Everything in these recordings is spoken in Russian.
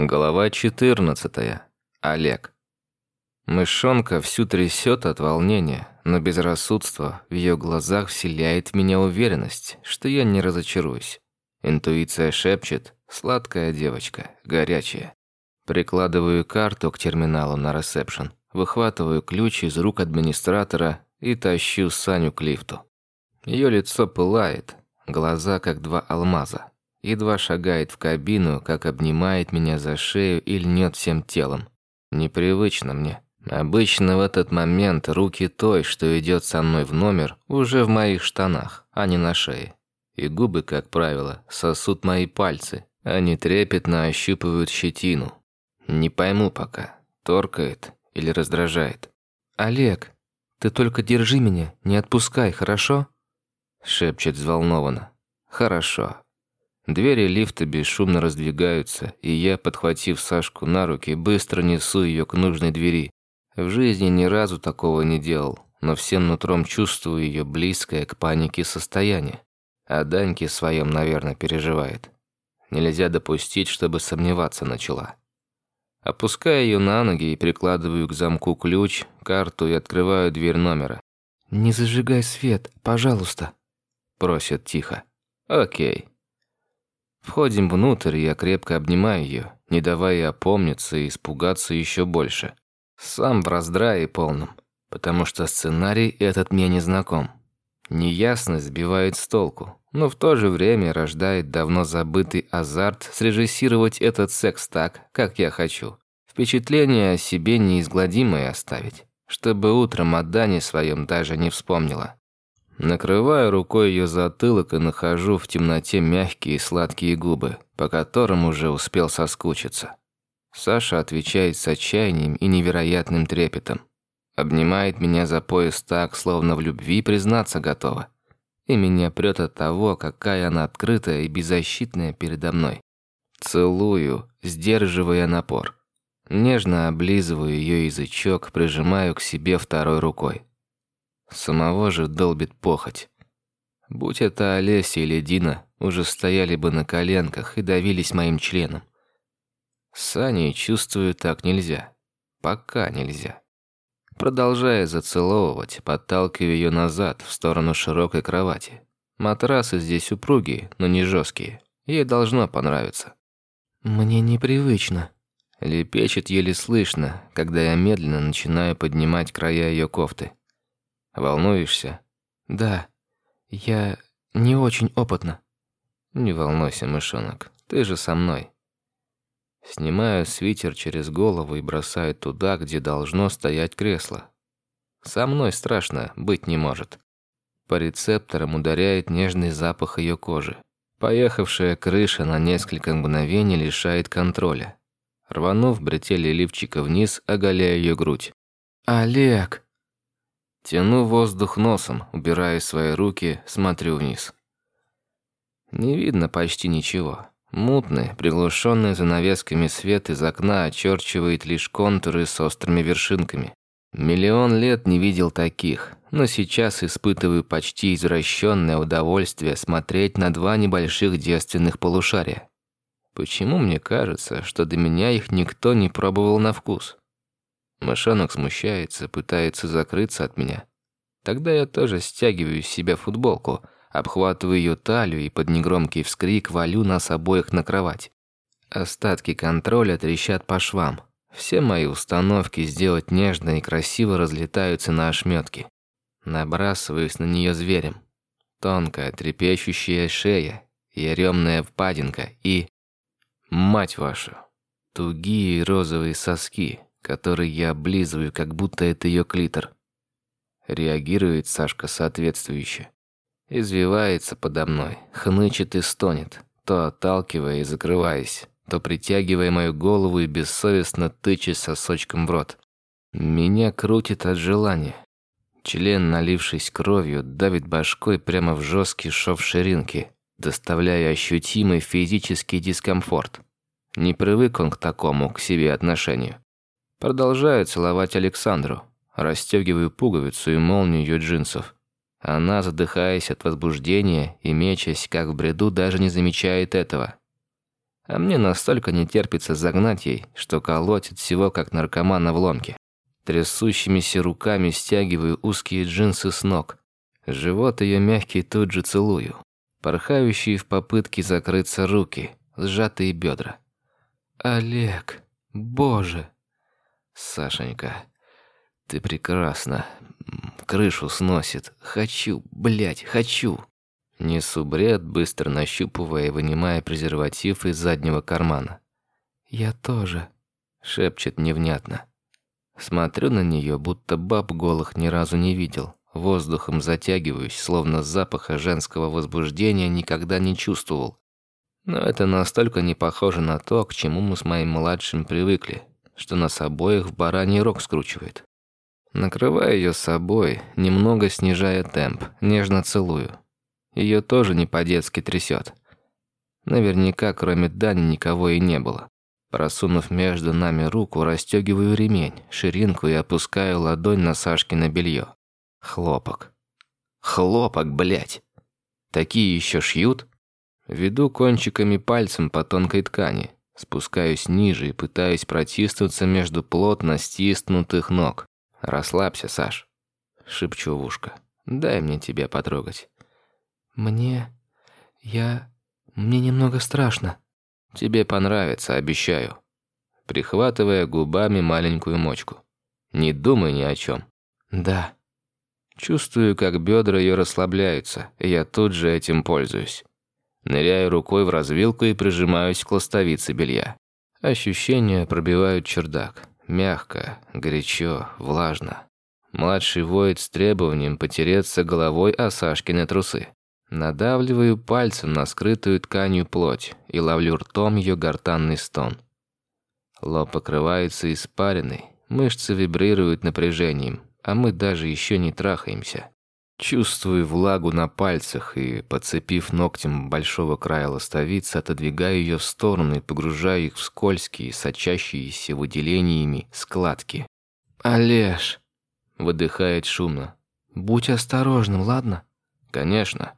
Глава 14. Олег. Мышонка всю трясет от волнения, но безрассудство в ее глазах вселяет в меня уверенность, что я не разочаруюсь. Интуиция шепчет «сладкая девочка, горячая». Прикладываю карту к терминалу на ресепшн, выхватываю ключ из рук администратора и тащу Саню к лифту. Ее лицо пылает, глаза как два алмаза. Едва шагает в кабину, как обнимает меня за шею и льнет всем телом. Непривычно мне. Обычно в этот момент руки той, что идет со мной в номер, уже в моих штанах, а не на шее. И губы, как правило, сосут мои пальцы. Они трепетно ощупывают щетину. Не пойму пока, торкает или раздражает. «Олег, ты только держи меня, не отпускай, хорошо?» Шепчет взволнованно. «Хорошо». Двери лифта бесшумно раздвигаются, и я, подхватив Сашку на руки, быстро несу ее к нужной двери. В жизни ни разу такого не делал, но всем нутром чувствую ее близкое к панике состояние. А Даньке своем, наверное, переживает. Нельзя допустить, чтобы сомневаться начала. Опускаю ее на ноги и прикладываю к замку ключ, карту и открываю дверь номера. «Не зажигай свет, пожалуйста», – просит тихо. «Окей». Входим внутрь, и я крепко обнимаю ее, не давая опомниться и испугаться еще больше. Сам в раздрае полном, потому что сценарий этот мне не знаком. Неясность сбивает с толку, но в то же время рождает давно забытый азарт срежиссировать этот секс так, как я хочу. Впечатление о себе неизгладимое оставить, чтобы утром о Дане своем даже не вспомнила. Накрываю рукой ее затылок и нахожу в темноте мягкие и сладкие губы, по которым уже успел соскучиться. Саша отвечает с отчаянием и невероятным трепетом. Обнимает меня за пояс так, словно в любви признаться готова. И меня прет от того, какая она открытая и беззащитная передо мной. Целую, сдерживая напор. Нежно облизываю ее язычок, прижимаю к себе второй рукой. Самого же долбит похоть. Будь это Олеся или Дина, уже стояли бы на коленках и давились моим членом. Саней чувствую так нельзя. Пока нельзя. Продолжая зацеловывать, подталкиваю ее назад, в сторону широкой кровати. Матрасы здесь упругие, но не жесткие. Ей должно понравиться. «Мне непривычно», — лепечет еле слышно, когда я медленно начинаю поднимать края ее кофты. Волнуешься? Да. Я не очень опытна. Не волнуйся, мышонок. Ты же со мной. Снимаю свитер через голову и бросаю туда, где должно стоять кресло. Со мной страшно быть не может. По рецепторам ударяет нежный запах ее кожи. Поехавшая крыша на несколько мгновений лишает контроля. Рванув бретели лифчика вниз, оголяя ее грудь. «Олег!» Тяну воздух носом, убираю свои руки, смотрю вниз. Не видно почти ничего. Мутный, приглушенный занавесками свет из окна очерчивает лишь контуры с острыми вершинками. Миллион лет не видел таких, но сейчас испытываю почти извращенное удовольствие смотреть на два небольших девственных полушария. Почему мне кажется, что до меня их никто не пробовал на вкус? Мышонок смущается, пытается закрыться от меня. Тогда я тоже стягиваю с себя футболку, обхватываю ее талию и под негромкий вскрик валю нас обоих на кровать. Остатки контроля трещат по швам. Все мои установки сделать нежно и красиво разлетаются на ошметки. Набрасываюсь на нее зверем. Тонкая, трепещущая шея, яремная впадинка и... Мать вашу! Тугие розовые соски, который я облизываю, как будто это ее клитор. Реагирует Сашка соответствующе. Извивается подо мной, хнычет и стонет, то отталкивая и закрываясь, то притягивая мою голову и бессовестно тычась сосочком в рот. Меня крутит от желания. Член, налившись кровью, давит башкой прямо в жесткий шов ширинки, доставляя ощутимый физический дискомфорт. Не привык он к такому к себе отношению. Продолжаю целовать Александру, расстегиваю пуговицу и молнию ее джинсов. Она, задыхаясь от возбуждения и мечась, как в бреду, даже не замечает этого. А мне настолько не терпится загнать ей, что колотит всего как наркомана в ломке. Трясущимися руками стягиваю узкие джинсы с ног. Живот ее мягкий тут же целую. Порхающие в попытке закрыться руки, сжатые бедра. «Олег, боже!» «Сашенька, ты прекрасна. Крышу сносит. Хочу, блядь, хочу!» Несу бред, быстро нащупывая и вынимая презерватив из заднего кармана. «Я тоже», — шепчет невнятно. Смотрю на нее, будто баб голых ни разу не видел. Воздухом затягиваюсь, словно запаха женского возбуждения никогда не чувствовал. Но это настолько не похоже на то, к чему мы с моим младшим привыкли, что нас обоих в бараний рог скручивает. Накрываю ее собой, немного снижая темп, нежно целую. Ее тоже не по-детски трясет. Наверняка, кроме Дани, никого и не было. Просунув между нами руку, расстегиваю ремень, ширинку и опускаю ладонь на Сашкино белье. Хлопок. Хлопок, блядь. Такие еще шьют? Веду кончиками пальцем по тонкой ткани, спускаюсь ниже и пытаюсь протиснуться между плотно стиснутых ног. Расслабься, Саш. Шепчу в ушко. Дай мне тебя потрогать. Мне... я... мне немного страшно. Тебе понравится, обещаю. Прихватывая губами маленькую мочку. Не думай ни о чем. Да. Чувствую, как бедра ее расслабляются, и я тут же этим пользуюсь. Ныряю рукой в развилку и прижимаюсь к ластовице белья. Ощущения пробивают чердак. Мягко, горячо, влажно. Младший воет с требованием потереться головой о Сашкины трусы. Надавливаю пальцем на скрытую тканью плоть и ловлю ртом ее гортанный стон. Лоб покрывается испариной, мышцы вибрируют напряжением, а мы даже еще не трахаемся. Чувствую влагу на пальцах и, подцепив ногтем большого края ластовицы, отодвигаю ее в сторону и погружаю их в скользкие, сочащиеся выделениями складки. «Олеж!» – выдыхает шумно. «Будь осторожным, ладно?» «Конечно».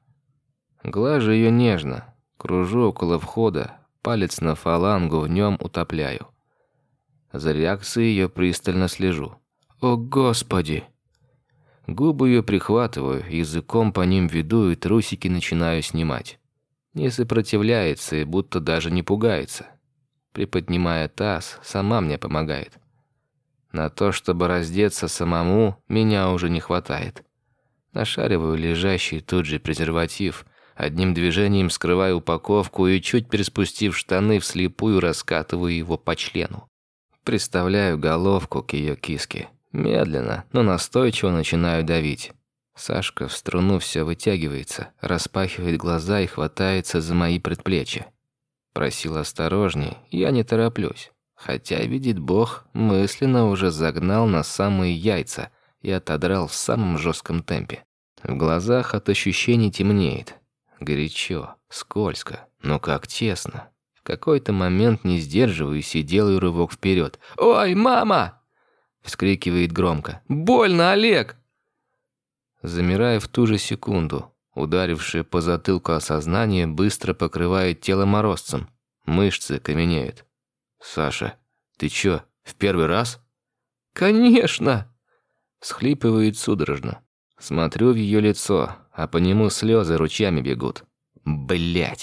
Глажу ее нежно, кружу около входа, палец на фалангу в нем утопляю. За реакцией ее пристально слежу. «О, Господи!» Губы ее прихватываю, языком по ним веду и трусики начинаю снимать. Не сопротивляется и будто даже не пугается. Приподнимая таз, сама мне помогает. На то, чтобы раздеться самому, меня уже не хватает. Нашариваю лежащий тут же презерватив, Одним движением скрываю упаковку и, чуть приспустив штаны, вслепую раскатываю его по члену. Приставляю головку к ее киске. Медленно, но настойчиво начинаю давить. Сашка в струну все вытягивается, распахивает глаза и хватается за мои предплечья. Просил осторожнее, я не тороплюсь. Хотя, видит Бог, мысленно уже загнал на самые яйца и отодрал в самом жестком темпе. В глазах от ощущений темнеет. Горячо, скользко, но как тесно. В какой-то момент не сдерживаюсь и делаю рывок вперед. «Ой, мама!» Вскрикивает громко. «Больно, Олег!» Замираю в ту же секунду. Ударившее по затылку осознание быстро покрывает тело морозцем. Мышцы каменеют. «Саша, ты чё, в первый раз?» «Конечно!» Схлипывает судорожно. Смотрю в ее лицо, а по нему слезы ручьями бегут. Блять.